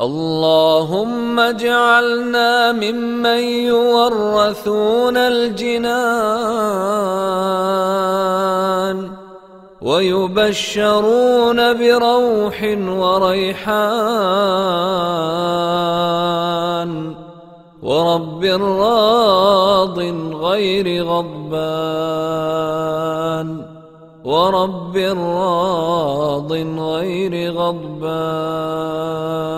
اللهم اجعلنا ممن يورثون الجنان ويبشرون بروح وريحان ورب راض غير غضبان ورب راض غير غضبان